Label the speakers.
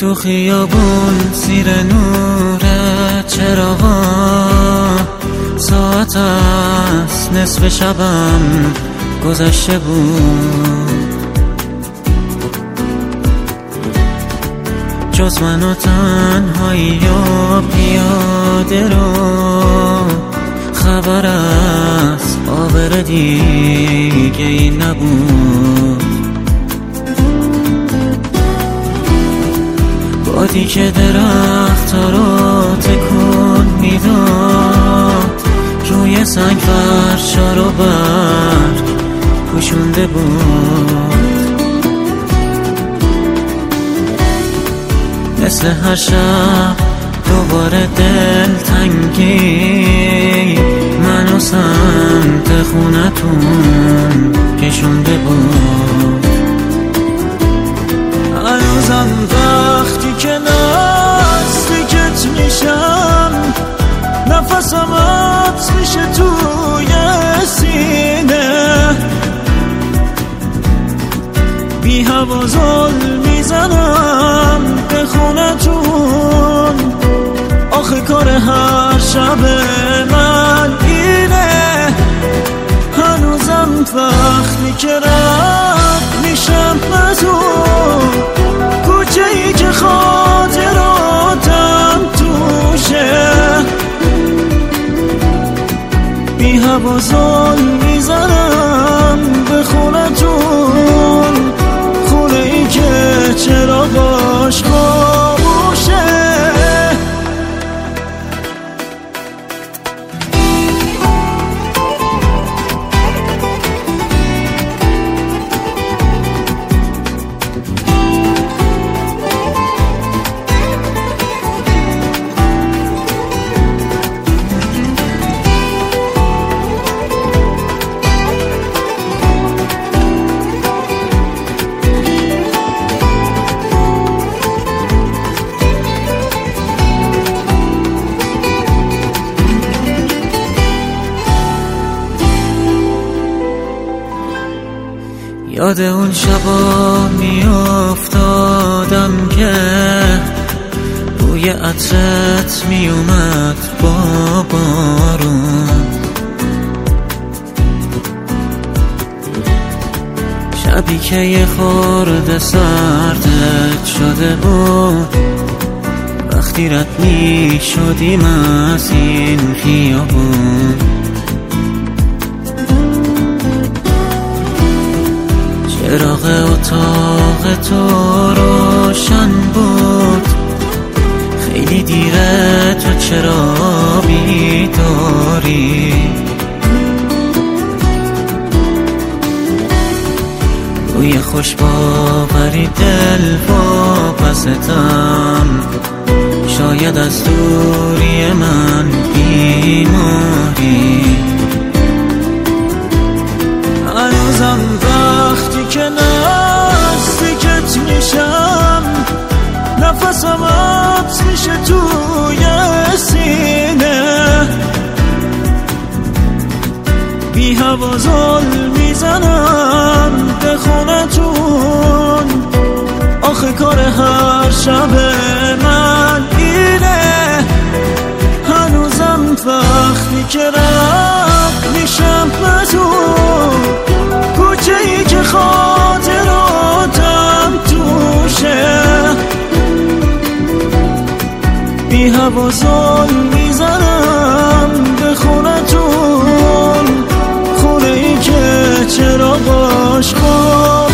Speaker 1: تو خیابون زیر نور چراغا ساعت است نصف شبم گذشته بود. جز من و تنهایی و پیاده رو خبر از آبر دیگه ای نبود. بادی که درخت رو تکون می‌داد. روی سنگ فرشا رو برگ پوشونده بود. مثل هر شب دوباره دل تنگی منو سمت خونتون کشونده بود. هوا می‌زنم به خونتون. آخه کار هر شب من اینه. هنوزم وقتی که رفت میشم مزون کوچه ای که خاطراتم توشه. بی هوا می‌زنم به خونتون. که چرا باش یاد اون شبا میافتادم که بوی عطرت میومد با بارون. شبی که یه خورده سردت شده بود. وقتی رد می شدیم از این خیابون. چراغ اتاق تو روشن بود. خیلی دیره تو چرا بیداری روی خوش باوری دل پستم. شاید از دوری من بیماری. هوا می‌زنم به خونتون. آخه کار هر شب من اینه. هنوزم وقتی که رفت میشم مزون کوچه ای که خاطراتم توشه. بی هوا می‌زنم به 我说